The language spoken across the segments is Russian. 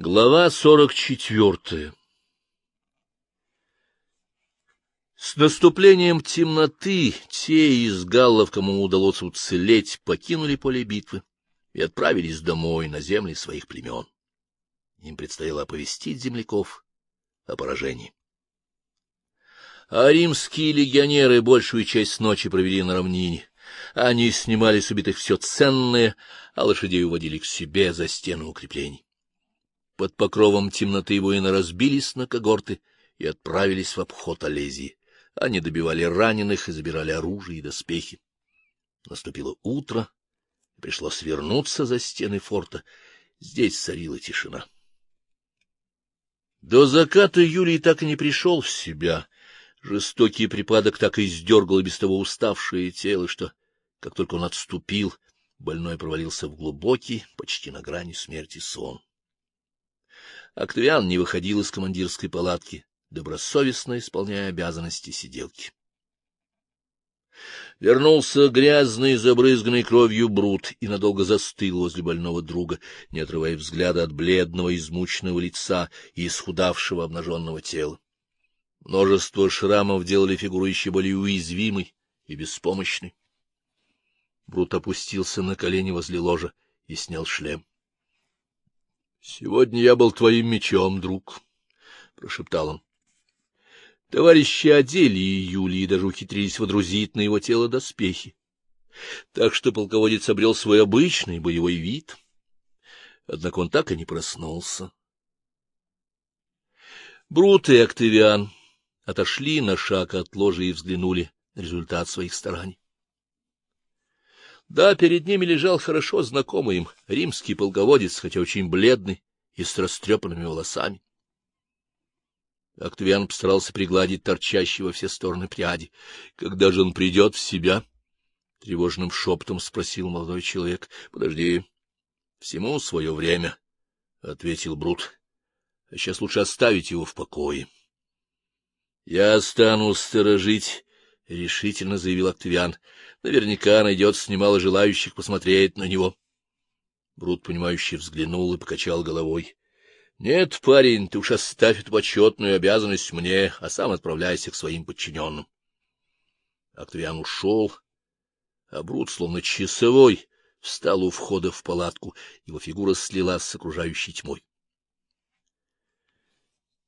Глава сорок четвертая С наступлением темноты те из галлов, кому удалось уцелеть, покинули поле битвы и отправились домой на земли своих племен. Им предстояло оповестить земляков о поражении. А римские легионеры большую часть ночи провели на равнине. Они снимали с убитых все ценное, а лошадей уводили к себе за стены укреплений. Под покровом темноты воины разбились на когорты и отправились в обход Олезии. Они добивали раненых и забирали оружие и доспехи. Наступило утро, и пришлось вернуться за стены форта. Здесь царила тишина. До заката Юлий так и не пришел в себя. Жестокий припадок так и издергал без того уставшее тело, что, как только он отступил, больной провалился в глубокий, почти на грани смерти сон. Октавиан не выходил из командирской палатки, добросовестно исполняя обязанности сиделки. Вернулся грязный, забрызганный кровью Брут и надолго застыл возле больного друга, не отрывая взгляда от бледного, измученного лица и исхудавшего обнаженного тела. Множество шрамов делали фигуру еще более уязвимой и беспомощной. Брут опустился на колени возле ложа и снял шлем. — Сегодня я был твоим мечом, друг, — прошептал он. Товарищи одели Юлии и даже ухитрились водрузить на его тело доспехи. Так что полководец обрел свой обычный боевой вид. Однако он так и не проснулся. Брут и Октавиан отошли на шаг от ложа и взглянули на результат своих стараний. Да, перед ними лежал хорошо знакомый им римский полководец, хотя очень бледный и с растрепанными волосами. Октавиан постарался пригладить торчащие во все стороны пряди. — Когда же он придет в себя? — тревожным шепотом спросил молодой человек. — Подожди. — Всему свое время, — ответил Брут. — А сейчас лучше оставить его в покое. — Я останусь сторожить, — решительно заявил Октавиан. — Наверняка найдется немало желающих посмотреть на него. Брут, понимающе взглянул и покачал головой. — Нет, парень, ты уж оставь эту почетную обязанность мне, а сам отправляйся к своим подчиненным. Октавиан ушел, а Брут, словно часовой, встал у входа в палатку, его фигура слилась с окружающей тьмой.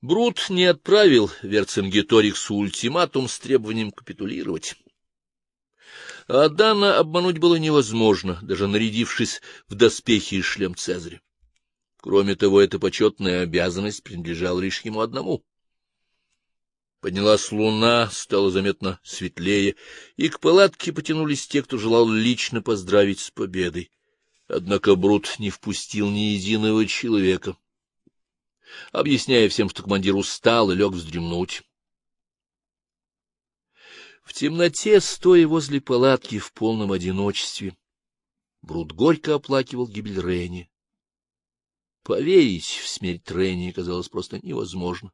Брут не отправил Верцингеториксу ультиматум с требованием капитулировать. А Дана обмануть было невозможно, даже нарядившись в доспехи и шлем Цезаря. Кроме того, эта почетная обязанность принадлежала лишь ему одному. Поднялась луна, стало заметно светлее, и к палатке потянулись те, кто желал лично поздравить с победой. Однако Брут не впустил ни единого человека, объясняя всем, что командир устал и лег вздремнуть. В темноте, стоя возле палатки в полном одиночестве, Брут горько оплакивал гибель Рейни. Поверить в смерть Ренни казалось просто невозможно.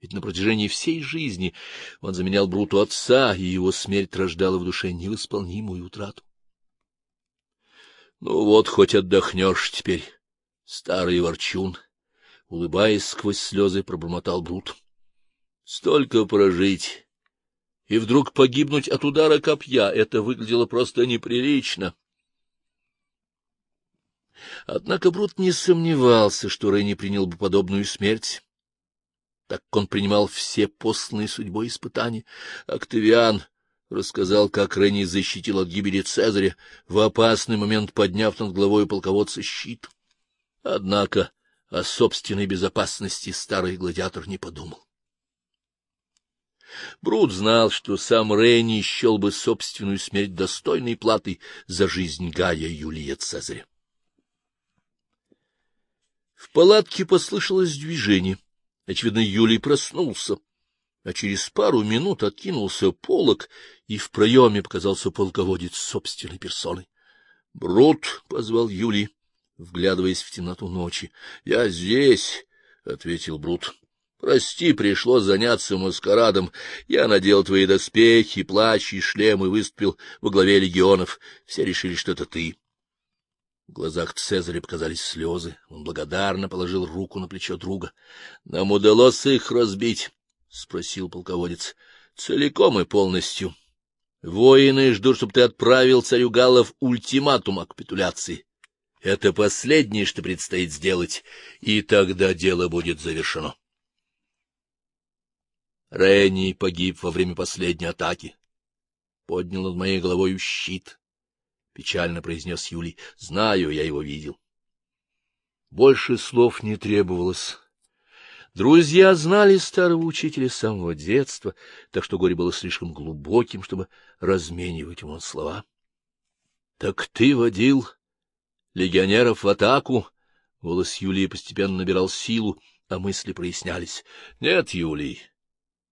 Ведь на протяжении всей жизни он заменял Бруту отца, и его смерть рождала в душе невосполнимую утрату. Ну вот, хоть отдохнешь теперь, старый ворчун, улыбаясь сквозь слезы, пробормотал Брут. Столько прожить, и вдруг погибнуть от удара копья — это выглядело просто неприлично. Однако Брут не сомневался, что Рейни принял бы подобную смерть, так как он принимал все посланные судьбой испытания. Октавиан рассказал, как Рейни защитил от гибели Цезаря, в опасный момент подняв над головой полководца щит. Однако о собственной безопасности старый гладиатор не подумал. Брут знал, что сам Рейни счел бы собственную смерть достойной платой за жизнь Гая Юлия Цезаря. В палатке послышалось движение. Очевидно, Юлий проснулся, а через пару минут откинулся полог, и в проеме показался полководец собственной персоной. — Брут! — позвал Юлий, вглядываясь в темноту ночи. — Я здесь! — ответил Брут. — Прости, пришлось заняться маскарадом. Я надел твои доспехи, плащ и шлем и выступил во главе легионов. Все решили, что это ты. В глазах Цезаря показались слезы. Он благодарно положил руку на плечо друга. — Нам удалось их разбить, — спросил полководец. — Целиком и полностью. Воины ждут, чтобы ты отправил царю Галлов ультиматум о капитуляции. Это последнее, что предстоит сделать, и тогда дело будет завершено. Ренни погиб во время последней атаки. Поднял над моей головой щит. — печально произнес Юлий. — Знаю, я его видел. Больше слов не требовалось. Друзья знали старого учителя с самого детства, так что горе было слишком глубоким, чтобы разменивать ему слова. — Так ты водил легионеров в атаку? Голос Юлии постепенно набирал силу, а мысли прояснялись. — Нет, Юлий,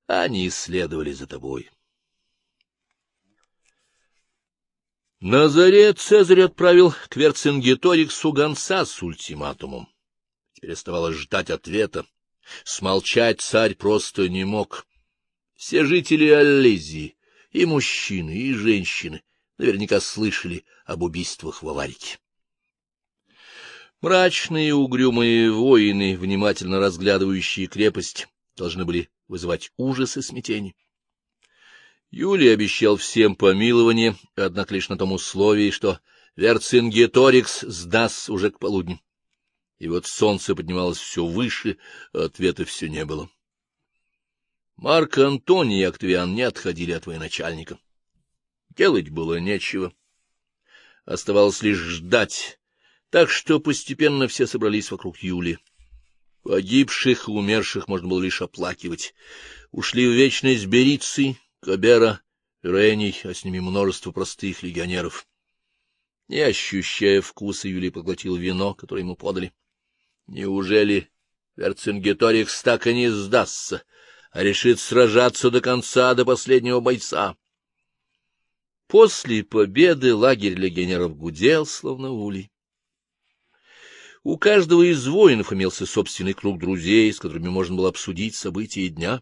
они следовали за тобой. — На заре Цезарь отправил к Верцингеториксу гонца с ультиматумом. Теперь оставалось ждать ответа. Смолчать царь просто не мог. Все жители Аллезии, и мужчины, и женщины, наверняка слышали об убийствах в Аварике. Мрачные угрюмые воины, внимательно разглядывающие крепость, должны были вызывать ужас и смятение. Юлий обещал всем помилование, однако лишь на том условии, что Верцингеторикс сдаст уже к полудню. И вот солнце поднималось все выше, а ответа все не было. Марк Антоний и Октавиан не отходили от военачальника. Делать было нечего. Оставалось лишь ждать, так что постепенно все собрались вокруг Юлии. Погибших и умерших можно было лишь оплакивать. Ушли в вечность Берицы, Кабера, Рений, а с ними множество простых легионеров. Не ощущая вкуса, Юлий поглотил вино, которое ему подали. Неужели Верцингеторикс так и не сдастся, а решит сражаться до конца, до последнего бойца? После победы лагерь легионеров гудел, словно улей. У каждого из воинов имелся собственный круг друзей, с которыми можно было обсудить события дня.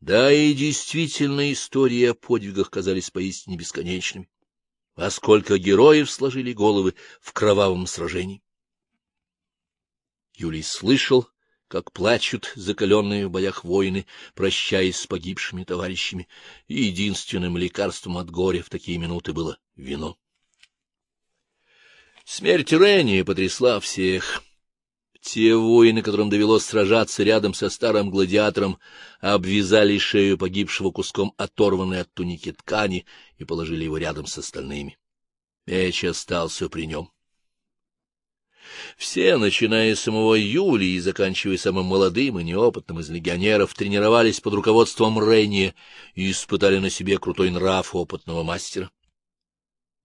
Да и действительно истории о подвигах казались поистине бесконечными. А сколько героев сложили головы в кровавом сражении! Юлий слышал, как плачут закаленные в боях воины, прощаясь с погибшими товарищами, и единственным лекарством от горя в такие минуты было вино. Смерть Ренни потрясла всех. Те воины, которым довелось сражаться рядом со старым гладиатором, обвязали шею погибшего куском оторванной от туники ткани и положили его рядом с остальными. Меч остался при нем. Все, начиная с самого Юлии и заканчивая самым молодым и неопытным из легионеров, тренировались под руководством Рейния и испытали на себе крутой нрав опытного мастера.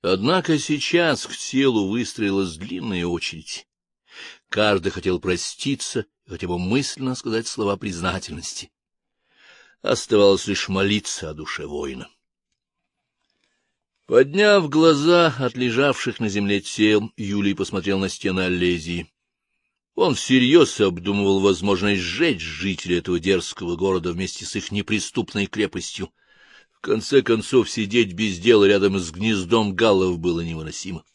Однако сейчас к телу выстроилась длинная очередь. Каждый хотел проститься и хотя бы мысленно сказать слова признательности. Оставалось лишь молиться о душе воина. Подняв глаза от лежавших на земле тел, Юлий посмотрел на стены Аллезии. Он всерьез обдумывал возможность сжечь жителей этого дерзкого города вместе с их неприступной крепостью. Конце концов, сидеть без дела рядом с гнездом галлов было невыносимо.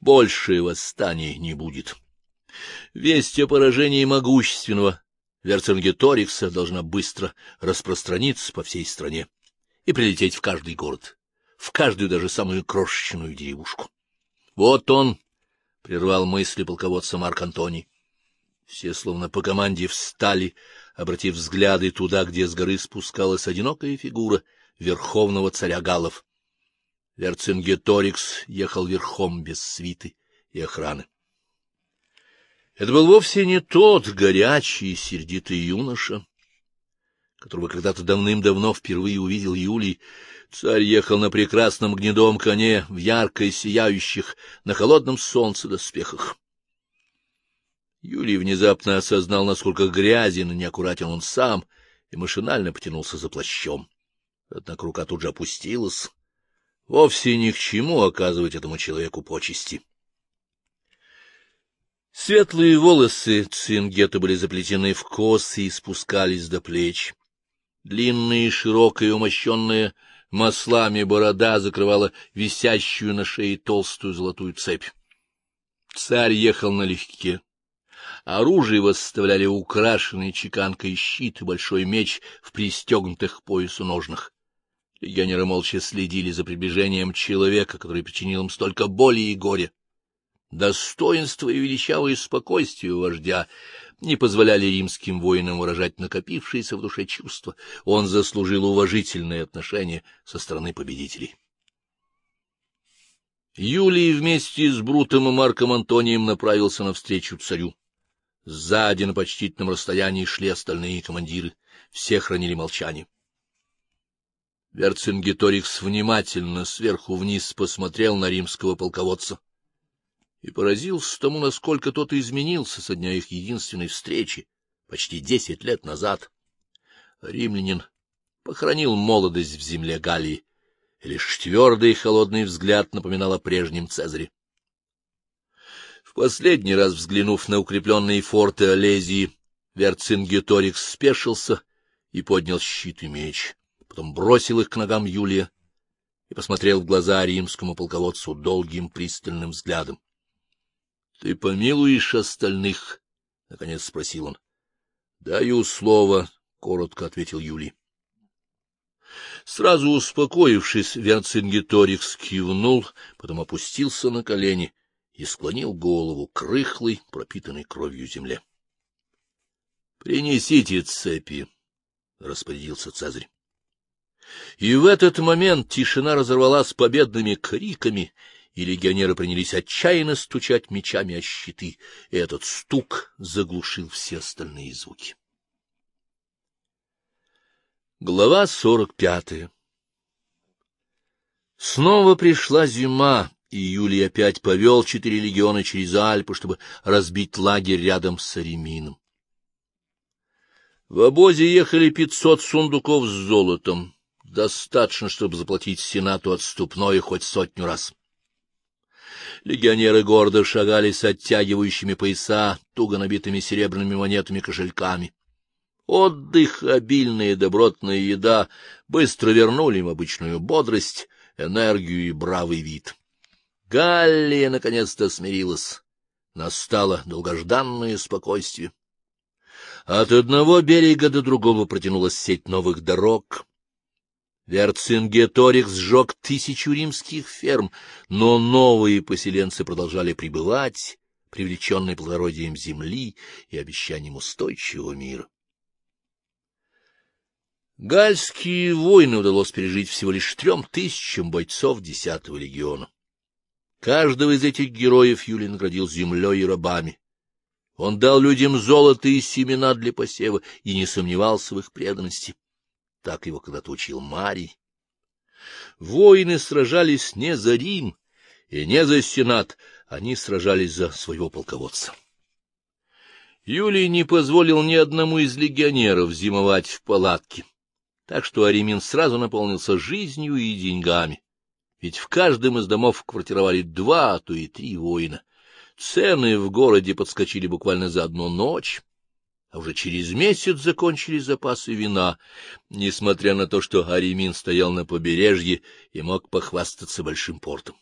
Больше восстания не будет. Весть о поражении могущественного Верцингеторикса должна быстро распространиться по всей стране и прилететь в каждый город, в каждую даже самую крошечную деревушку. Вот он, — прервал мысли полководца Марк Антоний. Все словно по команде встали, обратив взгляды туда, где с горы спускалась одинокая фигура верховного царя Галлов. Верцингеторикс ехал верхом без свиты и охраны. Это был вовсе не тот горячий и сердитый юноша, которого когда-то давным-давно впервые увидел Юлий. Царь ехал на прекрасном гнедом коне, в ярко сияющих, на холодном солнце доспехах. Юлий внезапно осознал, насколько грязен и неаккуратен он сам, и машинально потянулся за плащом. Однако рука тут же опустилась. Вовсе ни к чему оказывать этому человеку почести. Светлые волосы Цингета были заплетены в косы и спускались до плеч. Длинная и широкая, умощенная маслами борода закрывала висящую на шее толстую золотую цепь. Царь ехал налегке. Оружие восставляли украшенный чеканкой щит и большой меч в пристегнутых к поясу ножнах. Легионеры молча следили за приближением человека, который причинил им столько боли и горя. Достоинство и величавое спокойствие вождя не позволяли римским воинам выражать накопившиеся в душе чувства. Он заслужил уважительное отношение со стороны победителей. Юлий вместе с Брутом и Марком Антонием направился навстречу царю. Сзади на почтительном расстоянии шли остальные командиры. Все хранили молчание. Верцингеторикс внимательно сверху вниз посмотрел на римского полководца и поразился тому, насколько тот изменился со дня их единственной встречи, почти десять лет назад. Римлянин похоронил молодость в земле Галлии, и лишь твердый и холодный взгляд напоминал о прежнем Цезаре. В последний раз взглянув на укрепленные форты Олезии, Верцингеторикс спешился и поднял щит и меч потом бросил их к ногам Юлия и посмотрел в глаза римскому полководцу долгим пристальным взглядом. — Ты помилуешь остальных? — наконец спросил он. — Даю слово, — коротко ответил Юлий. Сразу успокоившись, Верцингеторикс кивнул, потом опустился на колени и склонил голову к рыхлой, пропитанной кровью земле. — Принесите цепи, — распорядился Цезарь. И в этот момент тишина разорвалась победными криками, и легионеры принялись отчаянно стучать мечами о щиты, и этот стук заглушил все остальные звуки. Глава сорок пятая Снова пришла зима, и Юлий опять повел четыре легиона через Альпы, чтобы разбить лагерь рядом с Аремином. В обозе ехали пятьсот сундуков с золотом, достаточно, чтобы заплатить Сенату отступное хоть сотню раз. Легионеры гордо шагали с оттягивающими пояса, туго набитыми серебряными монетами кошельками. Отдых, обильная добротная еда быстро вернули им обычную бодрость, энергию и бравый вид. Галлия наконец-то смирилась. Настало долгожданное спокойствие. От одного берега до другого протянулась сеть новых дорог, Верцингеторикс сжег тысячу римских ферм, но новые поселенцы продолжали пребывать, привлеченные плодородием земли и обещанием устойчивого мира. Гальские войны удалось пережить всего лишь трем тысячам бойцов десятого легиона. Каждого из этих героев Юлий наградил землей и рабами. Он дал людям золото и семена для посева и не сомневался в их преданности. Так его когда-то учил Марий. Воины сражались не за Рим и не за Сенат, они сражались за своего полководца. Юлий не позволил ни одному из легионеров зимовать в палатке, так что Аремин сразу наполнился жизнью и деньгами, ведь в каждом из домов квартировали два, а то и три воина. Цены в городе подскочили буквально за одну ночь а уже через месяц закончились запасы вина, несмотря на то, что Аремин стоял на побережье и мог похвастаться большим портом.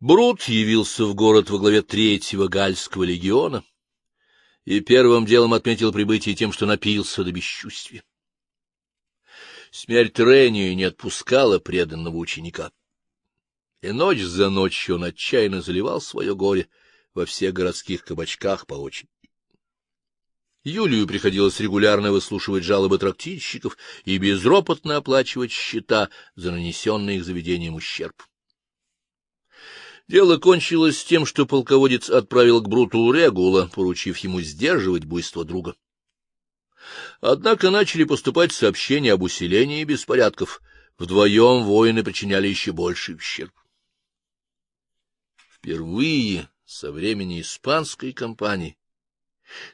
Брут явился в город во главе третьего гальского легиона и первым делом отметил прибытие тем, что напился до бесчувствия. Смерть Рению не отпускала преданного ученика. И ночь за ночью он отчаянно заливал свое горе во всех городских кабачках по очереди. Юлию приходилось регулярно выслушивать жалобы трактирщиков и безропотно оплачивать счета за нанесенный их заведением ущерб. Дело кончилось тем, что полководец отправил к Бруту Регула, поручив ему сдерживать буйство друга. Однако начали поступать сообщения об усилении беспорядков. Вдвоем воины причиняли еще больший ущерб. Впервые со времени испанской кампании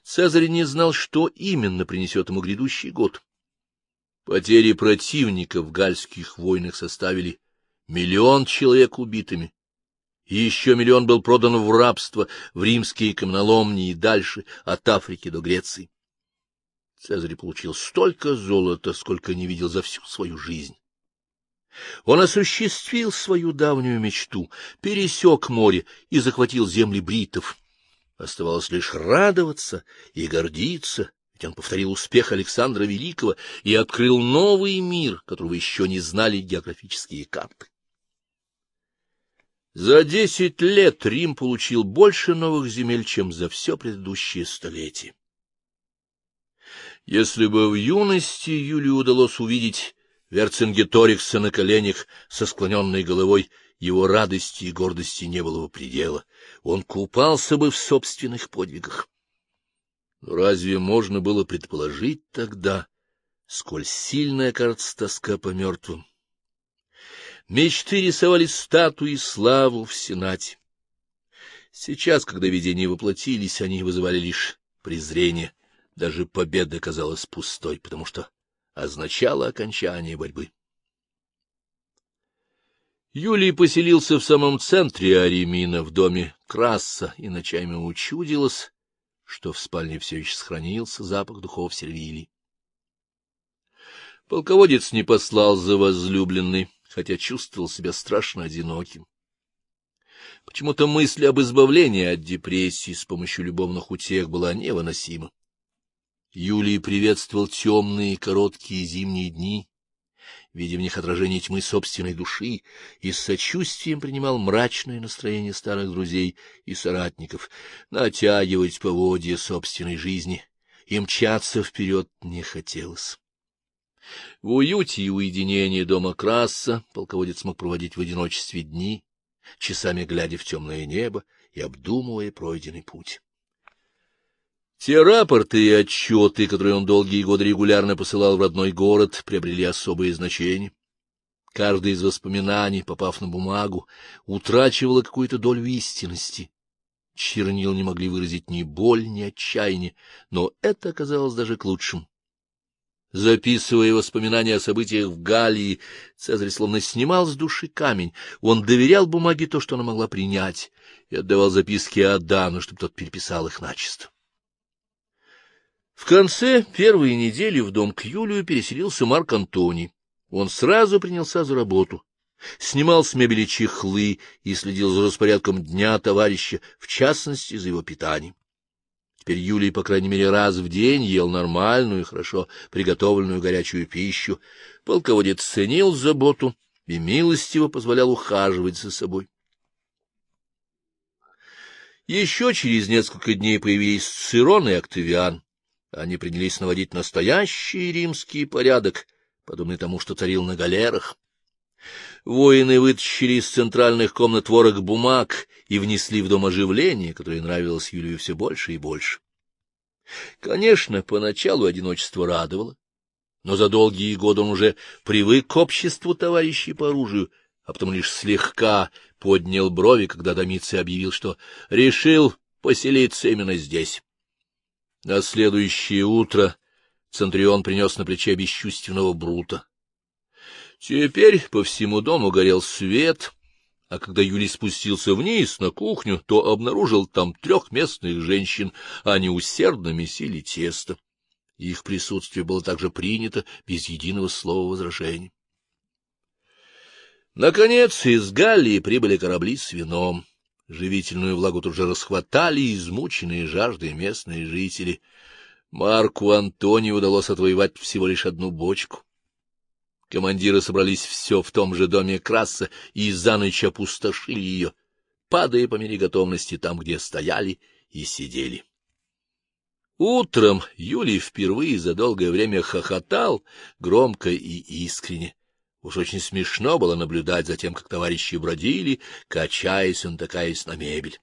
Цезарь не знал, что именно принесет ему грядущий год. Потери противников в гальских войнах составили миллион человек убитыми, и еще миллион был продан в рабство в римские каменоломни и дальше, от Африки до Греции. Цезарь получил столько золота, сколько не видел за всю свою жизнь. Он осуществил свою давнюю мечту, пересек море и захватил земли бритов. Оставалось лишь радоваться и гордиться, ведь он повторил успех Александра Великого и открыл новый мир, которого еще не знали географические карты. За десять лет Рим получил больше новых земель, чем за все предыдущее столетие. Если бы в юности Юлию удалось увидеть Верцингеторикса на коленях со склоненной головой, его радости и гордости не было бы предела. Он купался бы в собственных подвигах. Но разве можно было предположить тогда, сколь сильная кажется тоска по мертвым? Мечты рисовали статуи славу в Сенате. Сейчас, когда видения воплотились, они вызывали лишь презрение. Даже победа казалась пустой, потому что означала окончание борьбы. Юлий поселился в самом центре Аремина, в доме Краса, и ночами учудилось, что в спальне все еще сохранился запах духов Сервилии. Полководец не послал за возлюбленной, хотя чувствовал себя страшно одиноким. Почему-то мысль об избавлении от депрессии с помощью любовных утех была невыносима. Юлий приветствовал темные короткие зимние дни, видя в них отражение тьмы собственной души, и с сочувствием принимал мрачное настроение старых друзей и соратников, натягивать поводья собственной жизни и мчаться вперед не хотелось. В уюте и уединении дома Краса полководец мог проводить в одиночестве дни, часами глядя в темное небо и обдумывая пройденный путь. Те рапорты и отчеты, которые он долгие годы регулярно посылал в родной город, приобрели особое значение. Каждое из воспоминаний, попав на бумагу, утрачивало какую-то долю истинности. Чернил не могли выразить ни боль, ни отчаяние, но это оказалось даже к лучшему. Записывая воспоминания о событиях в Галлии, Цезарь словно снимал с души камень. Он доверял бумаге то, что она могла принять, и отдавал записки Адану, чтобы тот переписал их начисто. В конце первой недели в дом к Юлию переселился Марк Антоний. Он сразу принялся за работу, снимал с мебели чехлы и следил за распорядком дня товарища, в частности, за его питанием. Теперь Юлий, по крайней мере, раз в день ел нормальную и хорошо приготовленную горячую пищу. Полководец ценил заботу и милостиво позволял ухаживать за собой. Еще через несколько дней появились Цирон и Октавиан. Они принялись наводить настоящий римский порядок, подобный тому, что царил на галерах. Воины вытащили из центральных комнат ворох бумаг и внесли в дом оживление, которое нравилось Юлию все больше и больше. Конечно, поначалу одиночество радовало, но за долгие годы он уже привык к обществу товарищей по оружию, а потом лишь слегка поднял брови, когда Домиций объявил, что решил поселиться именно здесь. На следующее утро Центрион принес на плече бесчувственного Брута. Теперь по всему дому горел свет, а когда Юлий спустился вниз на кухню, то обнаружил там трех местных женщин, они усердно месили тесто. Их присутствие было также принято без единого слова возражений. Наконец из Галлии прибыли корабли с вином. Живительную влагу тут же расхватали измученные жаждой местные жители. Марку Антонию удалось отвоевать всего лишь одну бочку. Командиры собрались все в том же доме Краса и за ночь опустошили ее, падая по мере готовности там, где стояли и сидели. Утром Юлий впервые за долгое время хохотал громко и искренне. Уж очень смешно было наблюдать за тем, как товарищи бродили, качаясь и натыкаясь на мебель.